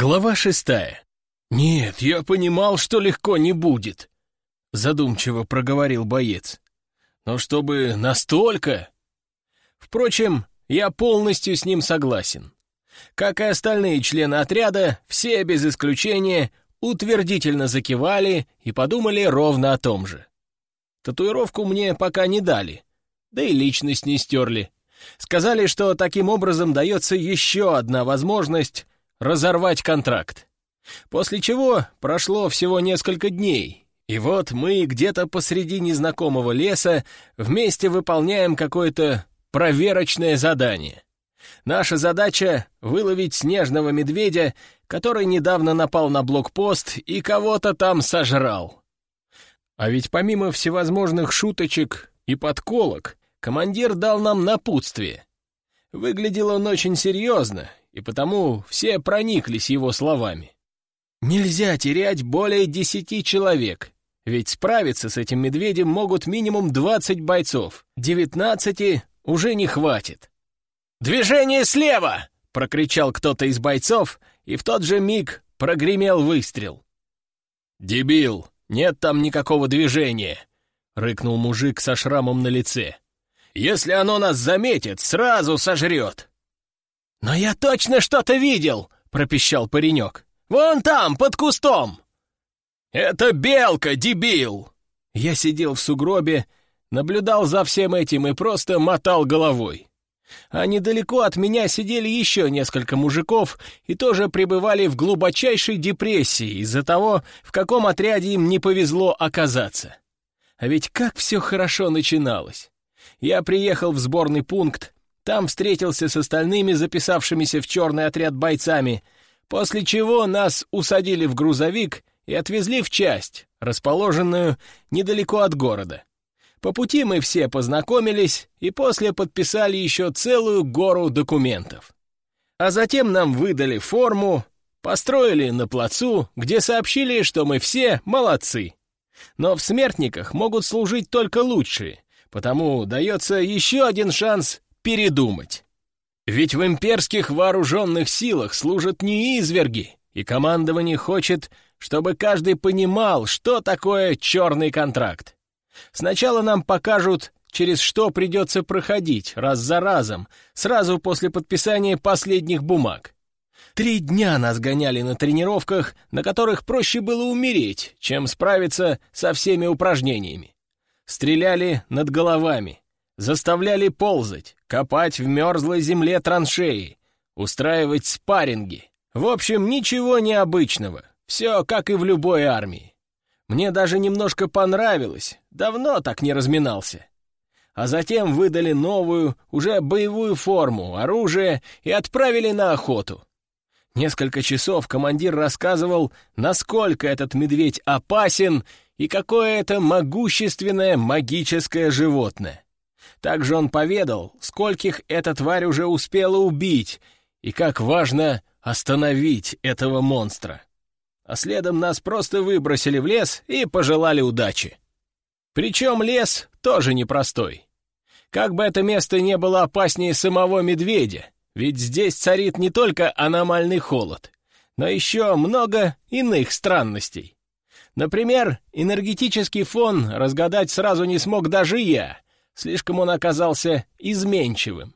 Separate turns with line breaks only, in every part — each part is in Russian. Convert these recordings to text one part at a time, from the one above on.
Глава шестая. «Нет, я понимал, что легко не будет», — задумчиво проговорил боец. «Но чтобы настолько...» Впрочем, я полностью с ним согласен. Как и остальные члены отряда, все без исключения утвердительно закивали и подумали ровно о том же. Татуировку мне пока не дали, да и личность не стерли. Сказали, что таким образом дается еще одна возможность разорвать контракт. После чего прошло всего несколько дней, и вот мы где-то посреди незнакомого леса вместе выполняем какое-то проверочное задание. Наша задача — выловить снежного медведя, который недавно напал на блокпост и кого-то там сожрал. А ведь помимо всевозможных шуточек и подколок, командир дал нам напутствие. Выглядел он очень серьезно и потому все прониклись его словами. Нельзя терять более десяти человек, ведь справиться с этим медведем могут минимум двадцать бойцов, девятнадцати уже не хватит. «Движение слева!» — прокричал кто-то из бойцов, и в тот же миг прогремел выстрел. «Дебил, нет там никакого движения!» — рыкнул мужик со шрамом на лице. «Если оно нас заметит, сразу сожрет!» «Но я точно что-то видел!» — пропищал паренек. «Вон там, под кустом!» «Это белка, дебил!» Я сидел в сугробе, наблюдал за всем этим и просто мотал головой. А недалеко от меня сидели еще несколько мужиков и тоже пребывали в глубочайшей депрессии из-за того, в каком отряде им не повезло оказаться. А ведь как все хорошо начиналось. Я приехал в сборный пункт, там встретился с остальными записавшимися в черный отряд бойцами, после чего нас усадили в грузовик и отвезли в часть, расположенную недалеко от города. По пути мы все познакомились и после подписали еще целую гору документов. А затем нам выдали форму, построили на плацу, где сообщили, что мы все молодцы. Но в смертниках могут служить только лучшие, потому дается еще один шанс передумать. Ведь в имперских вооруженных силах служат не изверги, и командование хочет, чтобы каждый понимал, что такое черный контракт. Сначала нам покажут, через что придется проходить раз за разом, сразу после подписания последних бумаг. Три дня нас гоняли на тренировках, на которых проще было умереть, чем справиться со всеми упражнениями. Стреляли над головами, заставляли ползать, копать в мерзлой земле траншеи, устраивать спарринги. В общем, ничего необычного, все как и в любой армии. Мне даже немножко понравилось, давно так не разминался. А затем выдали новую, уже боевую форму, оружие и отправили на охоту. Несколько часов командир рассказывал, насколько этот медведь опасен и какое это могущественное магическое животное. Также он поведал, скольких эта тварь уже успела убить, и как важно остановить этого монстра. А следом нас просто выбросили в лес и пожелали удачи. Причем лес тоже непростой. Как бы это место не было опаснее самого медведя, ведь здесь царит не только аномальный холод, но еще много иных странностей. Например, энергетический фон разгадать сразу не смог даже я — Слишком он оказался изменчивым.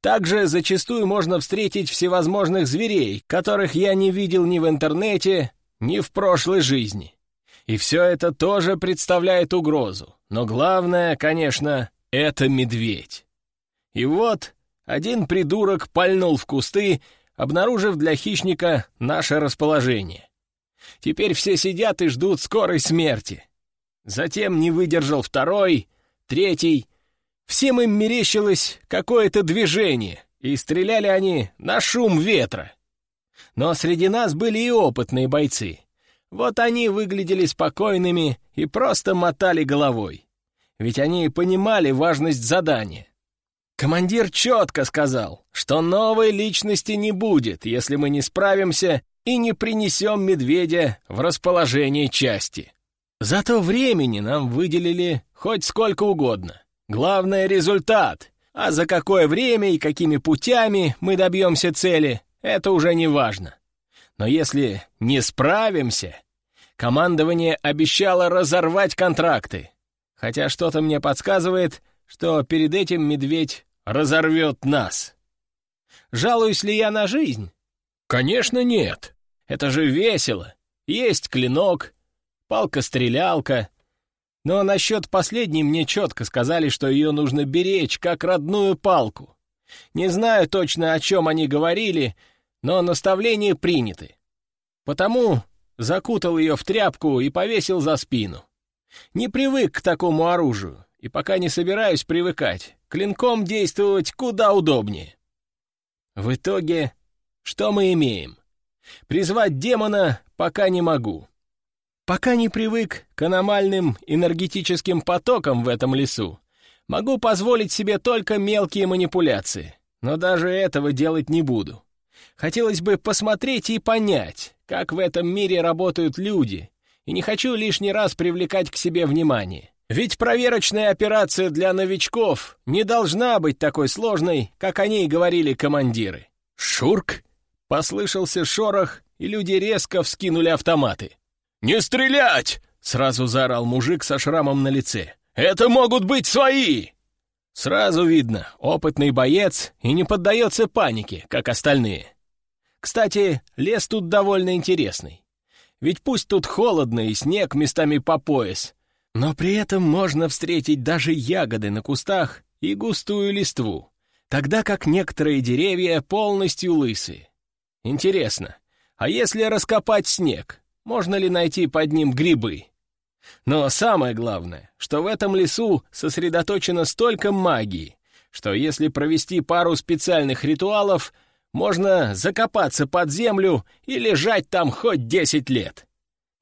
Также зачастую можно встретить всевозможных зверей, которых я не видел ни в интернете, ни в прошлой жизни. И все это тоже представляет угрозу. Но главное, конечно, это медведь. И вот один придурок пальнул в кусты, обнаружив для хищника наше расположение. Теперь все сидят и ждут скорой смерти. Затем не выдержал второй, третий, Всем им мерещилось какое-то движение, и стреляли они на шум ветра. Но среди нас были и опытные бойцы. Вот они выглядели спокойными и просто мотали головой. Ведь они понимали важность задания. Командир четко сказал, что новой личности не будет, если мы не справимся и не принесем медведя в расположение части. Зато времени нам выделили хоть сколько угодно. Главное — результат. А за какое время и какими путями мы добьемся цели, это уже не важно. Но если не справимся, командование обещало разорвать контракты. Хотя что-то мне подсказывает, что перед этим медведь разорвет нас. Жалуюсь ли я на жизнь? Конечно, нет. Это же весело. Есть клинок, палка-стрелялка. Но насчет последней мне четко сказали, что ее нужно беречь, как родную палку. Не знаю точно, о чем они говорили, но наставления приняты. Потому закутал ее в тряпку и повесил за спину. Не привык к такому оружию, и пока не собираюсь привыкать. Клинком действовать куда удобнее. В итоге, что мы имеем? Призвать демона пока не могу. Пока не привык к аномальным энергетическим потокам в этом лесу, могу позволить себе только мелкие манипуляции, но даже этого делать не буду. Хотелось бы посмотреть и понять, как в этом мире работают люди, и не хочу лишний раз привлекать к себе внимание. Ведь проверочная операция для новичков не должна быть такой сложной, как о ней говорили командиры. «Шурк!» — послышался шорох, и люди резко вскинули автоматы. «Не стрелять!» — сразу заорал мужик со шрамом на лице. «Это могут быть свои!» Сразу видно, опытный боец и не поддается панике, как остальные. Кстати, лес тут довольно интересный. Ведь пусть тут холодно и снег местами по пояс, но при этом можно встретить даже ягоды на кустах и густую листву, тогда как некоторые деревья полностью лысые. Интересно, а если раскопать снег, можно ли найти под ним грибы? Но самое главное, что в этом лесу сосредоточено столько магии, что если провести пару специальных ритуалов, можно закопаться под землю и лежать там хоть десять лет.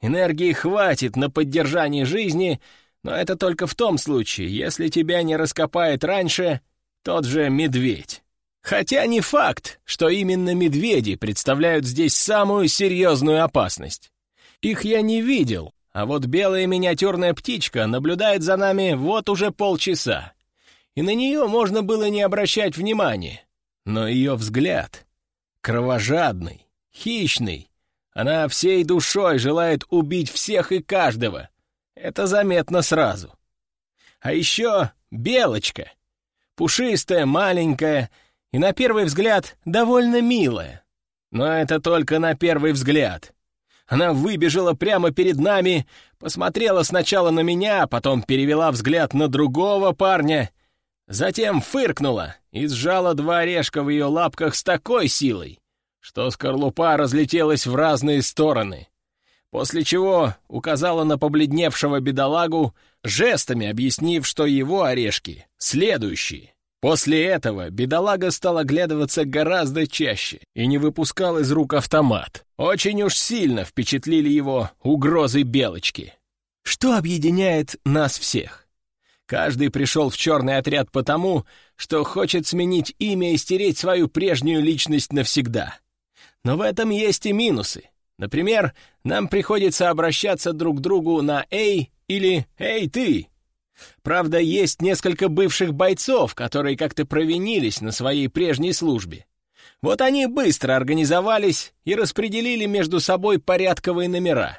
Энергии хватит на поддержание жизни, но это только в том случае, если тебя не раскопает раньше тот же медведь. Хотя не факт, что именно медведи представляют здесь самую серьезную опасность. Их я не видел, а вот белая миниатюрная птичка наблюдает за нами вот уже полчаса. И на нее можно было не обращать внимания. Но ее взгляд кровожадный, хищный, она всей душой желает убить всех и каждого. Это заметно сразу. А еще белочка. Пушистая, маленькая и, на первый взгляд, довольно милая. Но это только на первый взгляд. Она выбежала прямо перед нами, посмотрела сначала на меня, потом перевела взгляд на другого парня, затем фыркнула и сжала два орешка в ее лапках с такой силой, что скорлупа разлетелась в разные стороны, после чего указала на побледневшего бедолагу, жестами объяснив, что его орешки следующие. После этого бедолага стал оглядываться гораздо чаще и не выпускал из рук автомат. Очень уж сильно впечатлили его угрозы Белочки. Что объединяет нас всех? Каждый пришел в черный отряд потому, что хочет сменить имя и стереть свою прежнюю личность навсегда. Но в этом есть и минусы. Например, нам приходится обращаться друг к другу на «эй» или «эй, ты». Правда, есть несколько бывших бойцов, которые как-то провинились на своей прежней службе. Вот они быстро организовались и распределили между собой порядковые номера.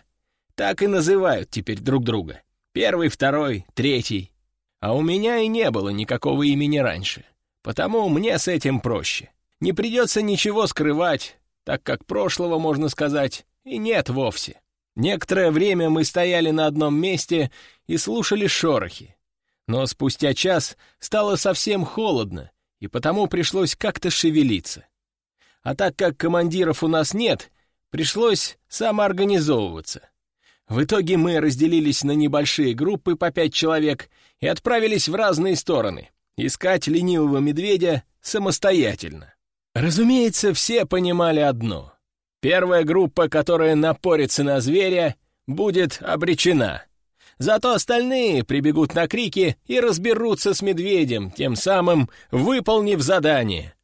Так и называют теперь друг друга. Первый, второй, третий. А у меня и не было никакого имени раньше. Потому мне с этим проще. Не придется ничего скрывать, так как прошлого, можно сказать, и нет вовсе. Некоторое время мы стояли на одном месте и слушали шорохи. Но спустя час стало совсем холодно, и потому пришлось как-то шевелиться. А так как командиров у нас нет, пришлось самоорганизовываться. В итоге мы разделились на небольшие группы по пять человек и отправились в разные стороны, искать ленивого медведя самостоятельно. Разумеется, все понимали одно. Первая группа, которая напорится на зверя, будет обречена. Зато остальные прибегут на крики и разберутся с медведем, тем самым выполнив задание.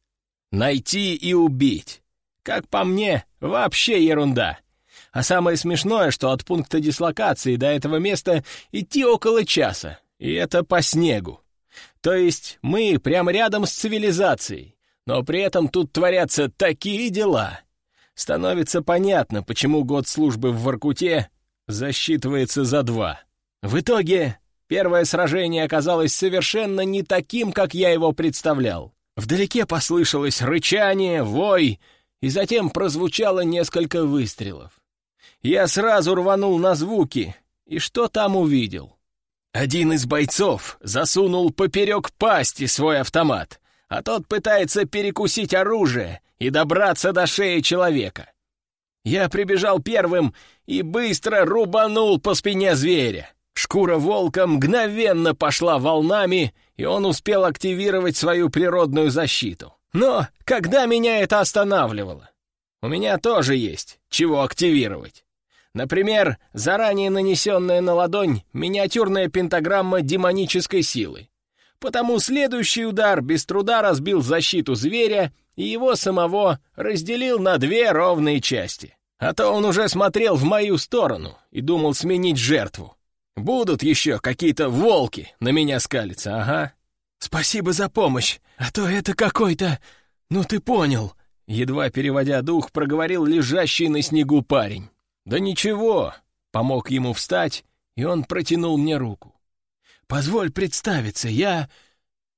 Найти и убить. Как по мне, вообще ерунда. А самое смешное, что от пункта дислокации до этого места идти около часа, и это по снегу. То есть мы прямо рядом с цивилизацией. Но при этом тут творятся такие дела. Становится понятно, почему год службы в Воркуте засчитывается за два. В итоге первое сражение оказалось совершенно не таким, как я его представлял. Вдалеке послышалось рычание, вой, и затем прозвучало несколько выстрелов. Я сразу рванул на звуки, и что там увидел? Один из бойцов засунул поперек пасти свой автомат, а тот пытается перекусить оружие и добраться до шеи человека. Я прибежал первым и быстро рубанул по спине зверя. Шкура волка мгновенно пошла волнами, и он успел активировать свою природную защиту. Но когда меня это останавливало? У меня тоже есть чего активировать. Например, заранее нанесенная на ладонь миниатюрная пентаграмма демонической силы. Потому следующий удар без труда разбил защиту зверя и его самого разделил на две ровные части. А то он уже смотрел в мою сторону и думал сменить жертву. Будут еще какие-то волки на меня скалиться, ага. «Спасибо за помощь, а то это какой-то... Ну ты понял!» Едва переводя дух, проговорил лежащий на снегу парень. «Да ничего!» — помог ему встать, и он протянул мне руку. «Позволь представиться, я...»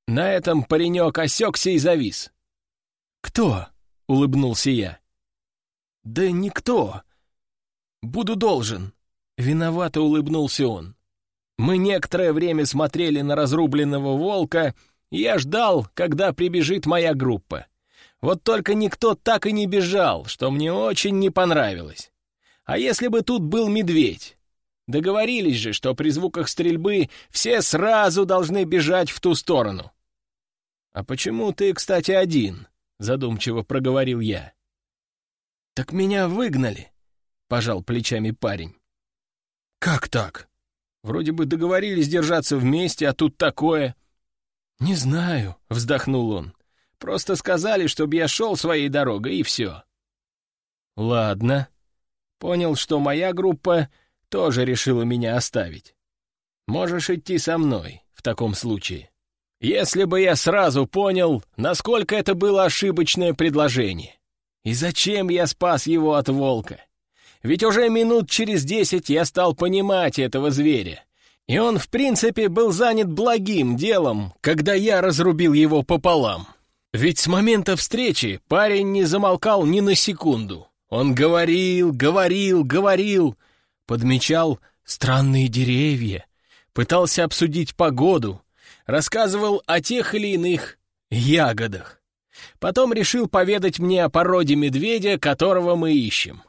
На этом паренек осекся и завис. «Кто?» — улыбнулся я. «Да никто. Буду должен». Виновато улыбнулся он. Мы некоторое время смотрели на разрубленного волка, и я ждал, когда прибежит моя группа. Вот только никто так и не бежал, что мне очень не понравилось. А если бы тут был медведь? Договорились же, что при звуках стрельбы все сразу должны бежать в ту сторону. «А почему ты, кстати, один?» — задумчиво проговорил я. «Так меня выгнали», — пожал плечами парень. «Как так? Вроде бы договорились держаться вместе, а тут такое». «Не знаю», — вздохнул он. «Просто сказали, чтобы я шел своей дорогой, и все». «Ладно», Понял, что моя группа тоже решила меня оставить. Можешь идти со мной в таком случае. Если бы я сразу понял, насколько это было ошибочное предложение. И зачем я спас его от волка? Ведь уже минут через десять я стал понимать этого зверя. И он, в принципе, был занят благим делом, когда я разрубил его пополам. Ведь с момента встречи парень не замолкал ни на секунду. Он говорил, говорил, говорил, подмечал странные деревья, пытался обсудить погоду, рассказывал о тех или иных ягодах. Потом решил поведать мне о породе медведя, которого мы ищем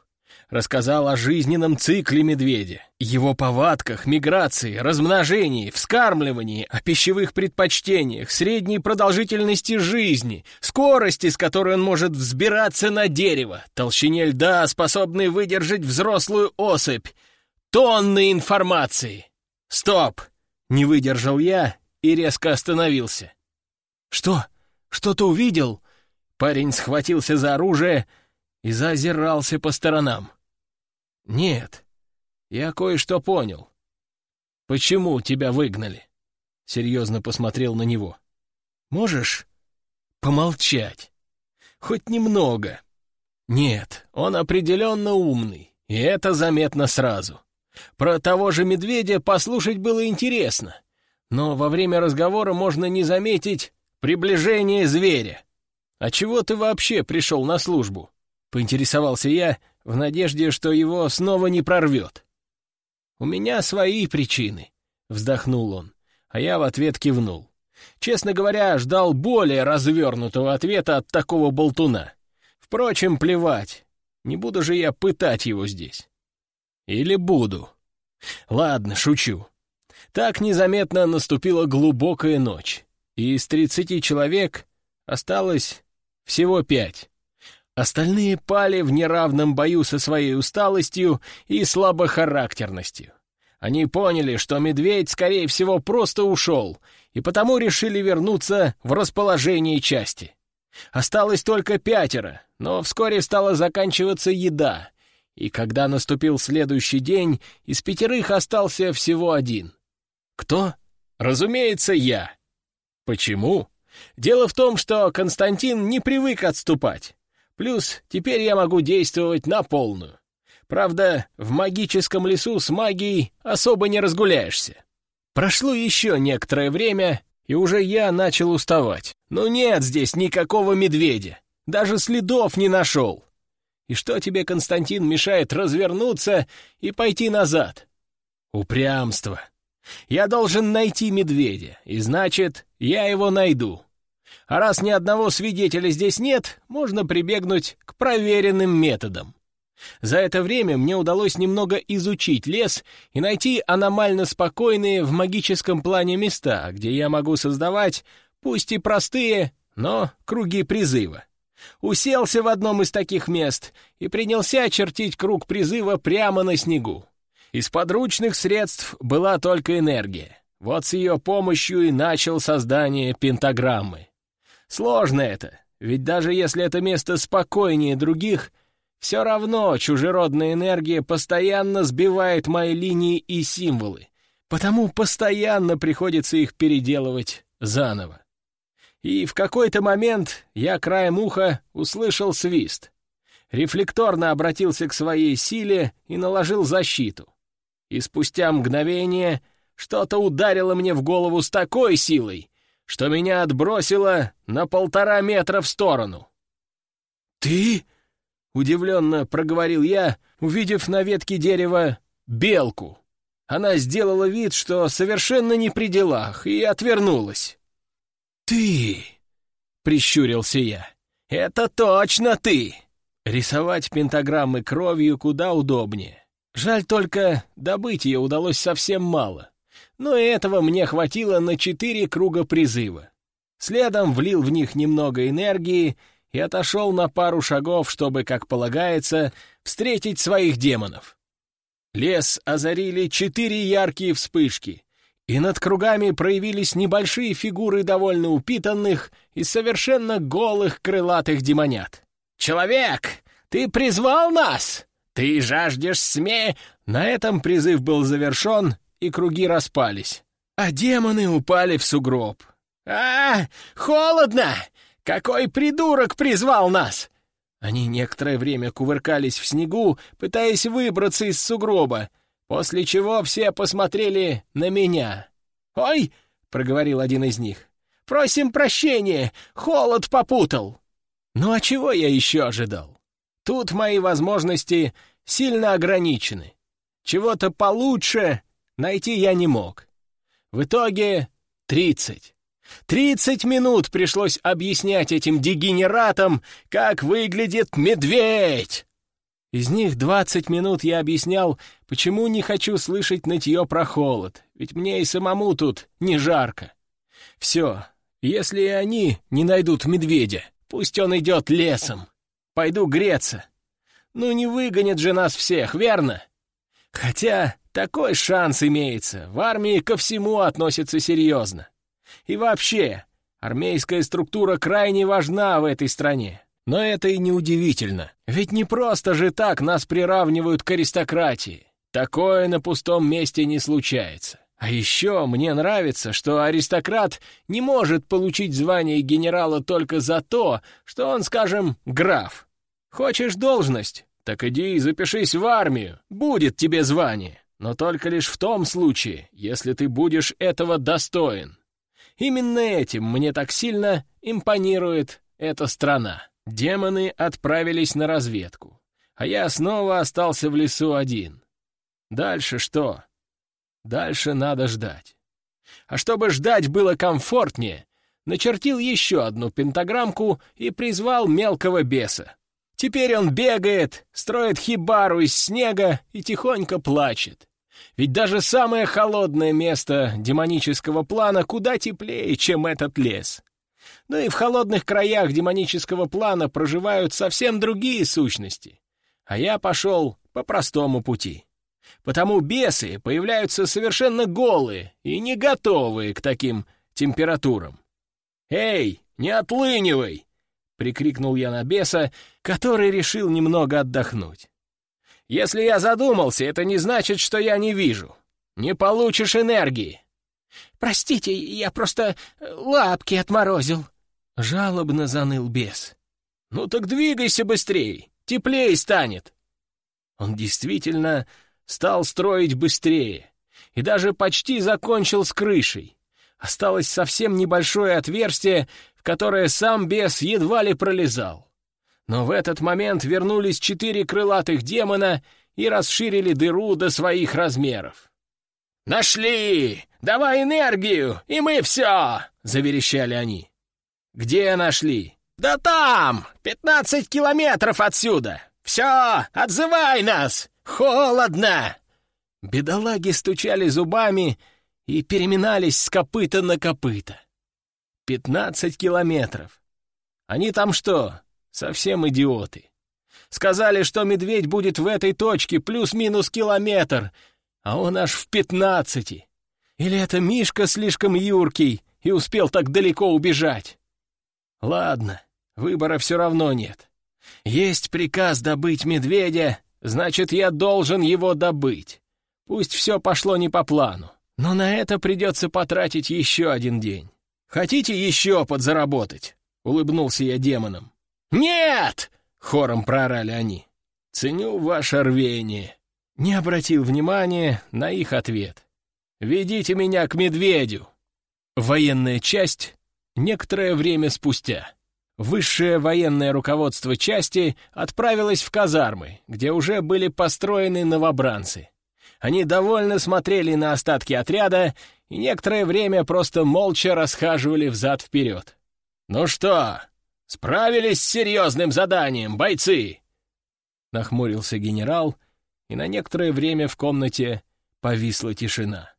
рассказал о жизненном цикле медведя, его повадках, миграции, размножении, вскармливании, о пищевых предпочтениях, средней продолжительности жизни, скорости, с которой он может взбираться на дерево, толщине льда, способной выдержать взрослую особь. Тонны информации. Стоп! Не выдержал я и резко остановился. Что? Что-то увидел? Парень схватился за оружие и заозирался по сторонам. «Нет, я кое-что понял. Почему тебя выгнали?» Серьезно посмотрел на него. «Можешь помолчать? Хоть немного?» «Нет, он определенно умный, и это заметно сразу. Про того же медведя послушать было интересно, но во время разговора можно не заметить приближение зверя. А чего ты вообще пришел на службу?» — поинтересовался я, в надежде, что его снова не прорвет. «У меня свои причины», — вздохнул он, а я в ответ кивнул. Честно говоря, ждал более развернутого ответа от такого болтуна. Впрочем, плевать, не буду же я пытать его здесь. Или буду? Ладно, шучу. Так незаметно наступила глубокая ночь, и из тридцати человек осталось всего пять. Остальные пали в неравном бою со своей усталостью и слабохарактерностью. Они поняли, что медведь, скорее всего, просто ушел, и потому решили вернуться в расположение части. Осталось только пятеро, но вскоре стала заканчиваться еда, и когда наступил следующий день, из пятерых остался всего один. Кто? Разумеется, я. Почему? Дело в том, что Константин не привык отступать. Плюс теперь я могу действовать на полную. Правда, в магическом лесу с магией особо не разгуляешься. Прошло еще некоторое время, и уже я начал уставать. Но нет здесь никакого медведя. Даже следов не нашел. И что тебе, Константин, мешает развернуться и пойти назад? Упрямство. Я должен найти медведя, и значит, я его найду. А раз ни одного свидетеля здесь нет, можно прибегнуть к проверенным методам. За это время мне удалось немного изучить лес и найти аномально спокойные в магическом плане места, где я могу создавать, пусть и простые, но круги призыва. Уселся в одном из таких мест и принялся чертить круг призыва прямо на снегу. Из подручных средств была только энергия. Вот с ее помощью и начал создание пентаграммы. Сложно это, ведь даже если это место спокойнее других, все равно чужеродная энергия постоянно сбивает мои линии и символы, потому постоянно приходится их переделывать заново. И в какой-то момент я краем уха услышал свист. Рефлекторно обратился к своей силе и наложил защиту. И спустя мгновение что-то ударило мне в голову с такой силой, что меня отбросило на полтора метра в сторону. «Ты?» — удивленно проговорил я, увидев на ветке дерева белку. Она сделала вид, что совершенно не при делах, и отвернулась. «Ты!» — прищурился я. «Это точно ты!» Рисовать пентаграммы кровью куда удобнее. Жаль только, добыть ее удалось совсем мало но этого мне хватило на четыре круга призыва. Следом влил в них немного энергии и отошел на пару шагов, чтобы, как полагается, встретить своих демонов. Лес озарили четыре яркие вспышки, и над кругами проявились небольшие фигуры довольно упитанных и совершенно голых крылатых демонят. «Человек, ты призвал нас? Ты жаждешь сме...» На этом призыв был завершен, и круги распались. А демоны упали в сугроб. «А, холодно! Какой придурок призвал нас!» Они некоторое время кувыркались в снегу, пытаясь выбраться из сугроба, после чего все посмотрели на меня. «Ой!» — проговорил один из них. «Просим прощения! Холод попутал!» Ну а чего я еще ожидал? Тут мои возможности сильно ограничены. Чего-то получше найти я не мог. В итоге тридцать. Тридцать минут пришлось объяснять этим дегенератам, как выглядит медведь. Из них двадцать минут я объяснял, почему не хочу слышать нытье про холод, ведь мне и самому тут не жарко. Все, если и они не найдут медведя, пусть он идет лесом. Пойду греться. Ну не выгонят же нас всех, верно? Хотя такой шанс имеется. В армии ко всему относятся серьезно. И вообще, армейская структура крайне важна в этой стране. Но это и не удивительно. Ведь не просто же так нас приравнивают к аристократии. Такое на пустом месте не случается. А еще мне нравится, что аристократ не может получить звание генерала только за то, что он, скажем, граф. Хочешь должность? Так иди и запишись в армию, будет тебе звание но только лишь в том случае, если ты будешь этого достоин. Именно этим мне так сильно импонирует эта страна. Демоны отправились на разведку, а я снова остался в лесу один. Дальше что? Дальше надо ждать. А чтобы ждать было комфортнее, начертил еще одну пентаграммку и призвал мелкого беса. Теперь он бегает, строит хибару из снега и тихонько плачет. Ведь даже самое холодное место демонического плана куда теплее, чем этот лес. Ну и в холодных краях демонического плана проживают совсем другие сущности. А я пошел по простому пути. Потому бесы появляются совершенно голые и не готовые к таким температурам. «Эй, не отлынивай!» — прикрикнул я на беса, который решил немного отдохнуть. Если я задумался, это не значит, что я не вижу. Не получишь энергии. Простите, я просто э, лапки отморозил. Жалобно заныл бес. «Ну так двигайся быстрее, теплее станет!» Он действительно стал строить быстрее и даже почти закончил с крышей. Осталось совсем небольшое отверстие, в которое сам бес едва ли пролезал. Но в этот момент вернулись четыре крылатых демона и расширили дыру до своих размеров. «Нашли! Давай энергию, и мы все!» — заверещали они. «Где нашли?» «Да там! Пятнадцать километров отсюда! Все, отзывай нас! Холодно!» Бедолаги стучали зубами и переминались с копыта на копыта. Пятнадцать километров. Они там что, совсем идиоты? Сказали, что медведь будет в этой точке плюс-минус километр, а он аж в пятнадцати. Или это Мишка слишком юркий и успел так далеко убежать? Ладно, выбора все равно нет. Есть приказ добыть медведя, значит, я должен его добыть. Пусть все пошло не по плану, но на это придется потратить еще один день. Хотите еще подзаработать?» — улыбнулся я демонам. «Нет!» — хором прорали они. «Ценю ваше рвение». Не обратил внимания на их ответ. «Ведите меня к медведю!» Военная часть некоторое время спустя. Высшее военное руководство части отправилось в казармы, где уже были построены новобранцы. Они довольно смотрели на остатки отряда и некоторое время просто молча расхаживали взад-вперед. «Ну что, справились с серьезным заданием, бойцы?» Нахмурился генерал, и на некоторое время в комнате повисла тишина.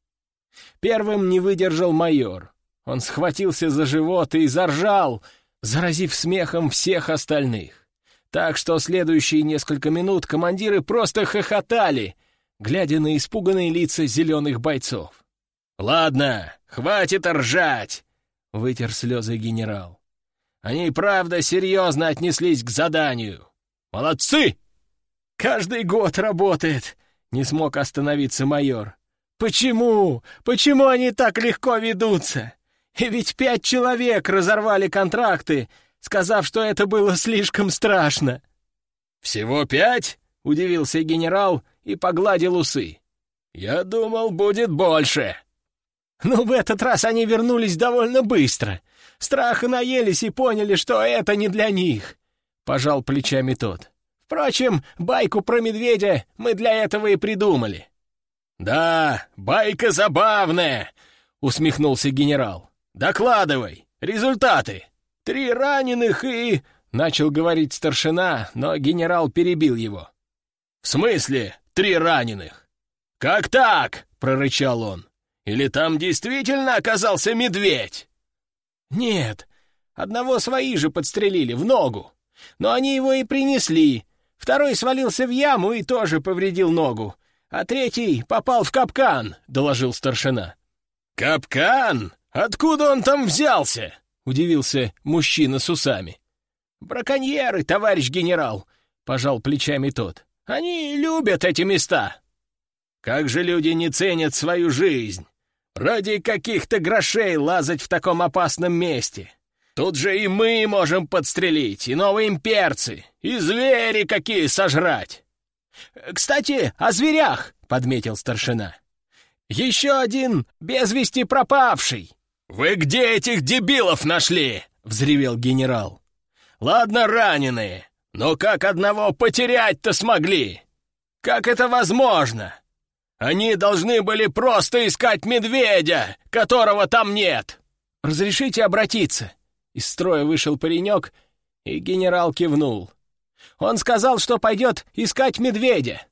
Первым не выдержал майор. Он схватился за живот и заржал — заразив смехом всех остальных. Так что следующие несколько минут командиры просто хохотали, глядя на испуганные лица зеленых бойцов. «Ладно, хватит ржать!» — вытер слезы генерал. «Они правда серьезно отнеслись к заданию. Молодцы!» «Каждый год работает!» — не смог остановиться майор. «Почему? Почему они так легко ведутся? И ведь пять человек разорвали контракты, сказав, что это было слишком страшно. «Всего пять?» — удивился генерал и погладил усы. «Я думал, будет больше». Но в этот раз они вернулись довольно быстро. Страха наелись и поняли, что это не для них. Пожал плечами тот. Впрочем, байку про медведя мы для этого и придумали. «Да, байка забавная!» — усмехнулся генерал. «Докладывай! Результаты! Три раненых и...» — начал говорить старшина, но генерал перебил его. «В смысле три раненых? Как так?» — прорычал он. «Или там действительно оказался медведь?» «Нет, одного свои же подстрелили в ногу. Но они его и принесли. Второй свалился в яму и тоже повредил ногу. А третий попал в капкан», — доложил старшина. «Капкан?» «Откуда он там взялся?» — удивился мужчина с усами. «Браконьеры, товарищ генерал!» — пожал плечами тот. «Они любят эти места!» «Как же люди не ценят свою жизнь! Ради каких-то грошей лазать в таком опасном месте! Тут же и мы можем подстрелить, и новые имперцы, и звери какие сожрать!» «Кстати, о зверях!» — подметил старшина. «Еще один без вести пропавший!» «Вы где этих дебилов нашли?» — взревел генерал. «Ладно, раненые, но как одного потерять-то смогли? Как это возможно? Они должны были просто искать медведя, которого там нет!» «Разрешите обратиться?» Из строя вышел паренек, и генерал кивнул. «Он сказал, что пойдет искать медведя».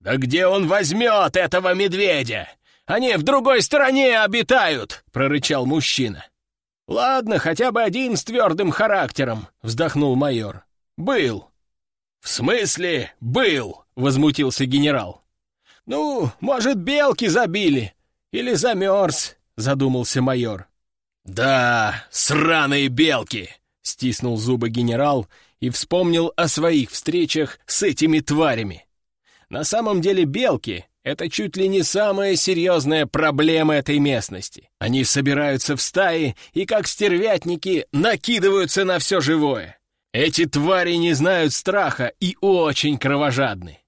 «Да где он возьмет этого медведя? Они в другой стороне обитают!» — прорычал мужчина. «Ладно, хотя бы один с твердым характером», — вздохнул майор. «Был». «В смысле был?» — возмутился генерал. «Ну, может, белки забили или замерз», — задумался майор. «Да, сраные белки!» — стиснул зубы генерал и вспомнил о своих встречах с этими тварями. На самом деле белки это чуть ли не самая серьезная проблема этой местности. Они собираются в стаи и, как стервятники, накидываются на все живое. Эти твари не знают страха и очень кровожадны.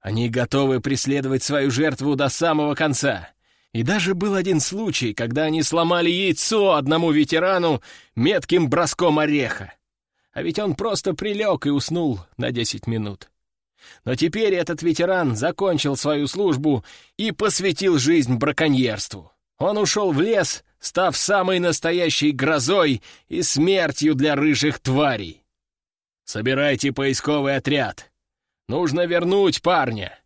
Они готовы преследовать свою жертву до самого конца. И даже был один случай, когда они сломали яйцо одному ветерану метким броском ореха. А ведь он просто прилег и уснул на десять минут. Но теперь этот ветеран закончил свою службу и посвятил жизнь браконьерству. Он ушел в лес, став самой настоящей грозой и смертью для рыжих тварей. Собирайте поисковый отряд. Нужно вернуть парня.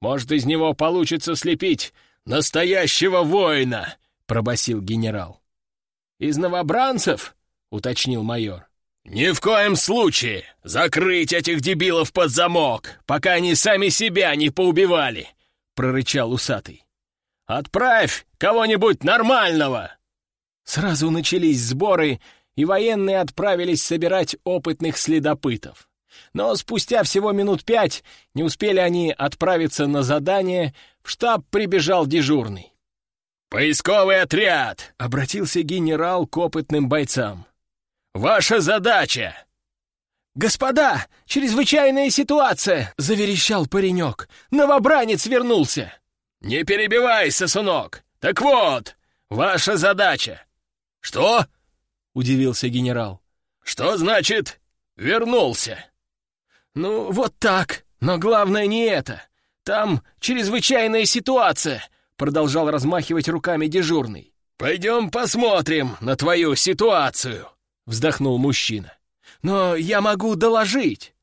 Может, из него получится слепить настоящего воина, — пробасил генерал. «Из новобранцев?» — уточнил майор. «Ни в коем случае! Закрыть этих дебилов под замок, пока они сами себя не поубивали!» — прорычал усатый. «Отправь кого-нибудь нормального!» Сразу начались сборы, и военные отправились собирать опытных следопытов. Но спустя всего минут пять не успели они отправиться на задание, в штаб прибежал дежурный. «Поисковый отряд!» — обратился генерал к опытным бойцам. «Ваша задача!» «Господа, чрезвычайная ситуация!» — заверещал паренек. «Новобранец вернулся!» «Не перебивай, сосунок! Так вот, ваша задача!» «Что?» — удивился генерал. «Что значит «вернулся»?» «Ну, вот так. Но главное не это. Там чрезвычайная ситуация», — продолжал размахивать руками дежурный. «Пойдем посмотрим на твою ситуацию», — вздохнул мужчина. «Но я могу доложить».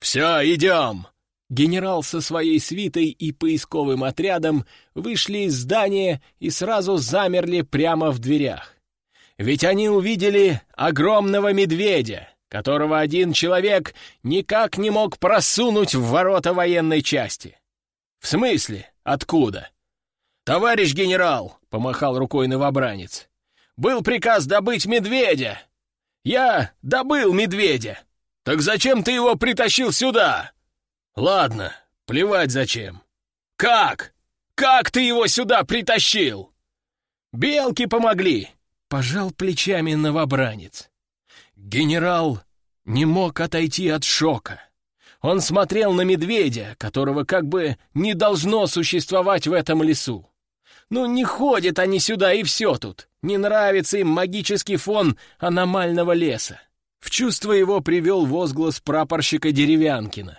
«Все, идем!» Генерал со своей свитой и поисковым отрядом вышли из здания и сразу замерли прямо в дверях. Ведь они увидели огромного медведя, которого один человек никак не мог просунуть в ворота военной части. «В смысле? Откуда?» «Товарищ генерал!» — помахал рукой новобранец. «Был приказ добыть медведя! Я добыл медведя! Так зачем ты его притащил сюда?» «Ладно, плевать зачем. Как? Как ты его сюда притащил?» «Белки помогли!» Пожал плечами новобранец. Генерал не мог отойти от шока. Он смотрел на медведя, которого как бы не должно существовать в этом лесу. Ну, не ходят они сюда, и все тут. Не нравится им магический фон аномального леса. В чувство его привел возглас прапорщика Деревянкина.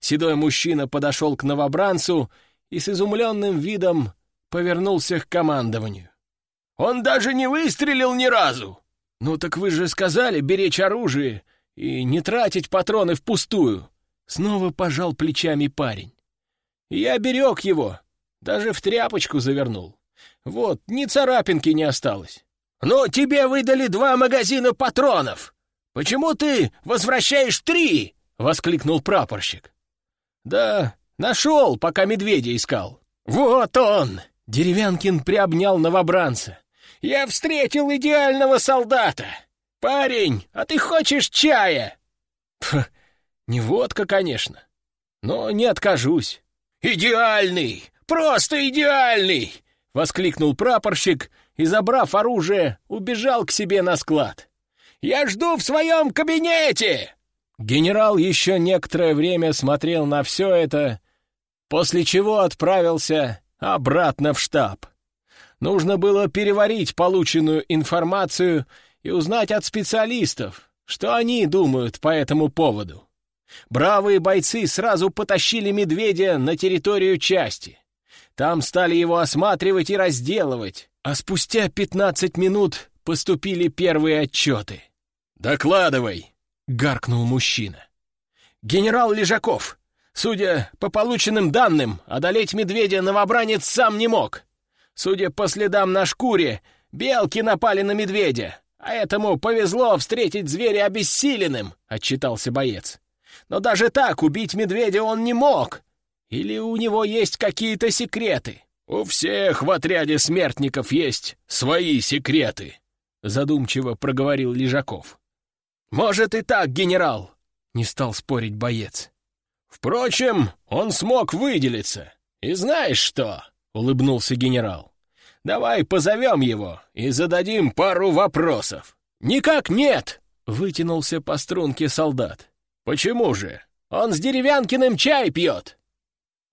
Седой мужчина подошел к новобранцу и с изумленным видом повернулся к командованию. Он даже не выстрелил ни разу!» «Ну так вы же сказали беречь оружие и не тратить патроны впустую!» Снова пожал плечами парень. «Я берег его, даже в тряпочку завернул. Вот, ни царапинки не осталось. Но тебе выдали два магазина патронов! Почему ты возвращаешь три?» — воскликнул прапорщик. «Да нашел, пока медведя искал». «Вот он!» — Деревянкин приобнял новобранца. Я встретил идеального солдата! Парень, а ты хочешь чая?» Пх, не водка, конечно, но не откажусь. «Идеальный! Просто идеальный!» — воскликнул прапорщик и, забрав оружие, убежал к себе на склад. «Я жду в своем кабинете!» Генерал еще некоторое время смотрел на все это, после чего отправился обратно в штаб. Нужно было переварить полученную информацию и узнать от специалистов, что они думают по этому поводу. Бравые бойцы сразу потащили медведя на территорию части. Там стали его осматривать и разделывать, а спустя 15 минут поступили первые отчеты. «Докладывай!» — гаркнул мужчина. «Генерал Лежаков, судя по полученным данным, одолеть медведя новобранец сам не мог. Судя по следам на шкуре, белки напали на медведя, а этому повезло встретить зверя обессиленным», — отчитался боец. «Но даже так убить медведя он не мог. Или у него есть какие-то секреты?» «У всех в отряде смертников есть свои секреты», — задумчиво проговорил Лежаков. «Может и так, генерал», — не стал спорить боец. «Впрочем, он смог выделиться. И знаешь что?» — улыбнулся генерал. «Давай позовем его и зададим пару вопросов». «Никак нет!» — вытянулся по струнке солдат. «Почему же? Он с Деревянкиным чай пьет!»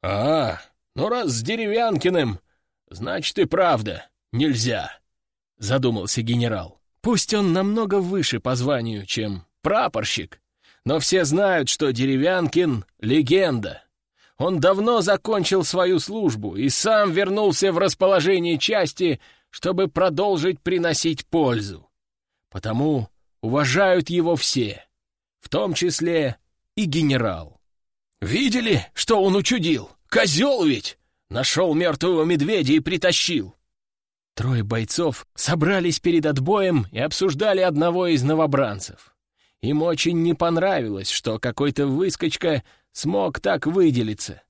«А, ну раз с Деревянкиным, значит и правда нельзя», — задумался генерал. «Пусть он намного выше по званию, чем прапорщик, но все знают, что Деревянкин — легенда. Он давно закончил свою службу и сам вернулся в расположение части, чтобы продолжить приносить пользу. Потому уважают его все, в том числе и генерал. Видели, что он учудил? Козел ведь! Нашел мертвого медведя и притащил. Трое бойцов собрались перед отбоем и обсуждали одного из новобранцев. Им очень не понравилось, что какой-то выскочка смог так выделиться.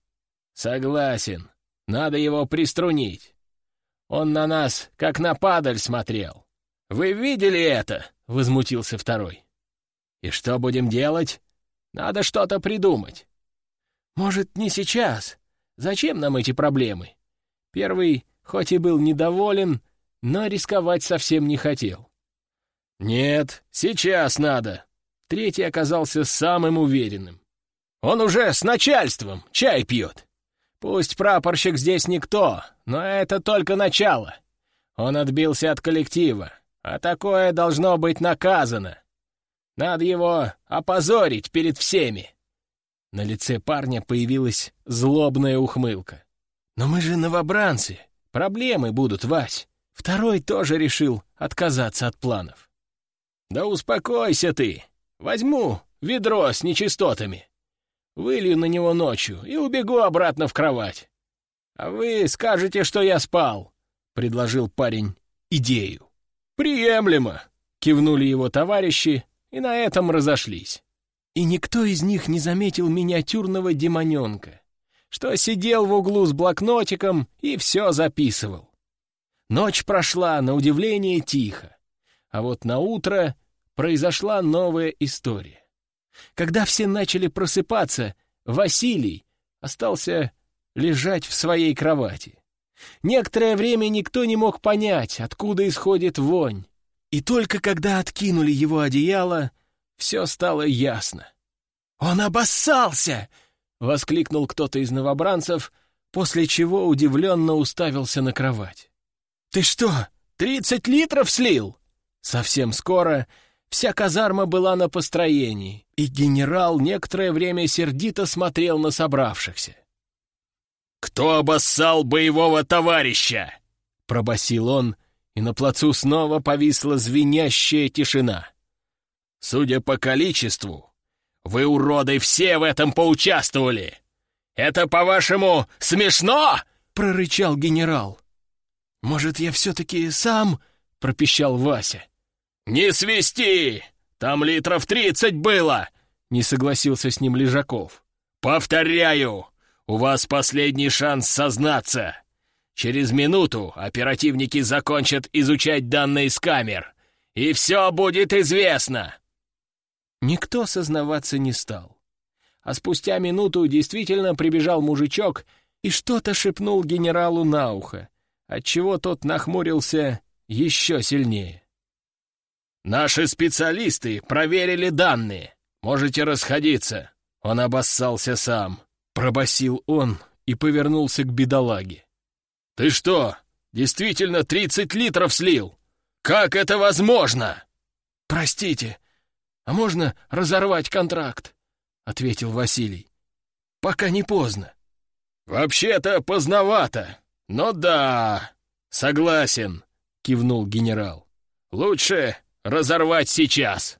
Согласен, надо его приструнить. Он на нас, как на падаль, смотрел. Вы видели это? — возмутился второй. И что будем делать? Надо что-то придумать. Может, не сейчас? Зачем нам эти проблемы? Первый, хоть и был недоволен, но рисковать совсем не хотел. Нет, сейчас надо. Третий оказался самым уверенным. Он уже с начальством чай пьет. Пусть прапорщик здесь никто, но это только начало. Он отбился от коллектива, а такое должно быть наказано. Надо его опозорить перед всеми. На лице парня появилась злобная ухмылка. «Но мы же новобранцы. Проблемы будут, Вась». Второй тоже решил отказаться от планов. «Да успокойся ты. Возьму ведро с нечистотами. Вылью на него ночью и убегу обратно в кровать. А вы скажете, что я спал», — предложил парень идею. «Приемлемо!» — кивнули его товарищи и на этом разошлись. И никто из них не заметил миниатюрного демоненка, что сидел в углу с блокнотиком и все записывал. Ночь прошла, на удивление, тихо. А вот на утро произошла новая история. Когда все начали просыпаться, Василий остался лежать в своей кровати. Некоторое время никто не мог понять, откуда исходит вонь. И только когда откинули его одеяло, все стало ясно. «Он обоссался!» — воскликнул кто-то из новобранцев, после чего удивленно уставился на кровать. «Ты что, тридцать литров слил?» Совсем скоро вся казарма была на построении, и генерал некоторое время сердито смотрел на собравшихся.
«Кто обоссал боевого товарища?» — пробасил он, и на плацу снова повисла звенящая тишина. Судя по количеству, вы, уроды, все в этом поучаствовали. Это, по-вашему, смешно?» — прорычал генерал.
«Может, я все-таки сам?» — пропищал Вася.
«Не свисти! Там литров тридцать было!» — не согласился с ним Лежаков. «Повторяю, у вас последний шанс сознаться. Через минуту оперативники закончат изучать данные с камер, и все будет известно!»
Никто сознаваться не стал. А спустя минуту действительно прибежал мужичок и что-то шепнул генералу на ухо, отчего тот нахмурился еще сильнее.
«Наши специалисты проверили данные. Можете расходиться». Он обоссался сам. Пробасил он и повернулся к бедолаге. «Ты что, действительно тридцать литров слил? Как это возможно?»
«Простите, «А можно разорвать контракт?» — ответил Василий. «Пока не поздно».
«Вообще-то поздновато, но да, согласен», — кивнул генерал. «Лучше разорвать сейчас».